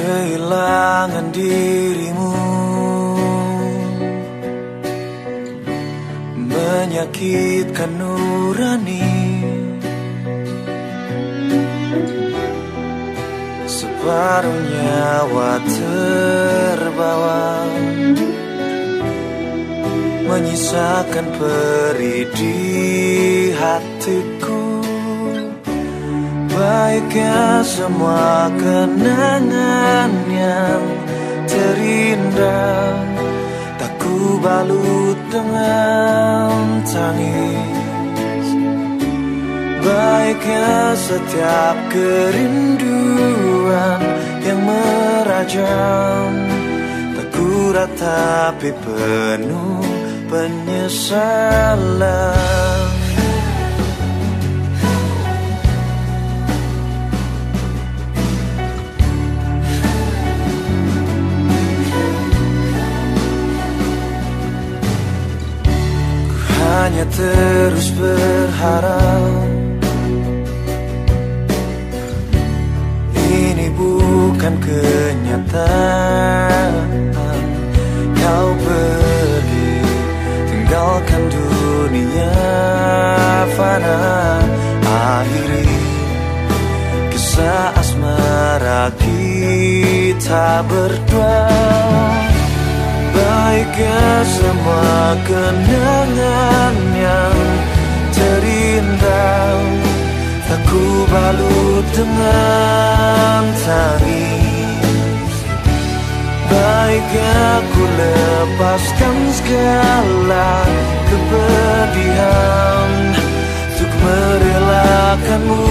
kehilangan dirimu. Menyakitkan nurani. Separuh nyawa terbawa. Menyisakan peri di hatiku Baiknya semua kenangan yang terindah. Tak ku balut dengan tangis. Baiknya setiap kerinduan yang merajam. Tak ku ratapi penuh penyesalan hanya terus berharap. Ini bukan kenyataan. Kau pergi tinggalkan dunia fana. Akhiri kisah asmara kita berdua. Baiknya semua kenangan dengan tangis. Baiknya ku lepaskan segala kepedihan Untuk merelakanmu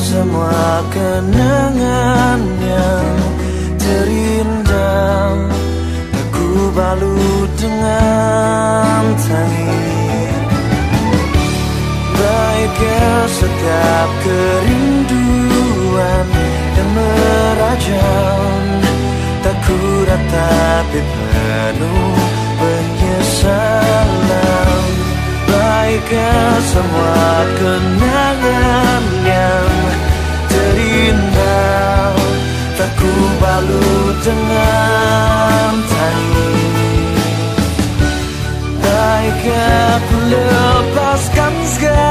semua kenangan yang terindah Aku balut dengan tangis. Baiknya setiap kerinduan yang merajam Tak ku ratapi penuh penyesalan. Baiknya semua kenangan Tengah tangi Baik aku lepaskan segala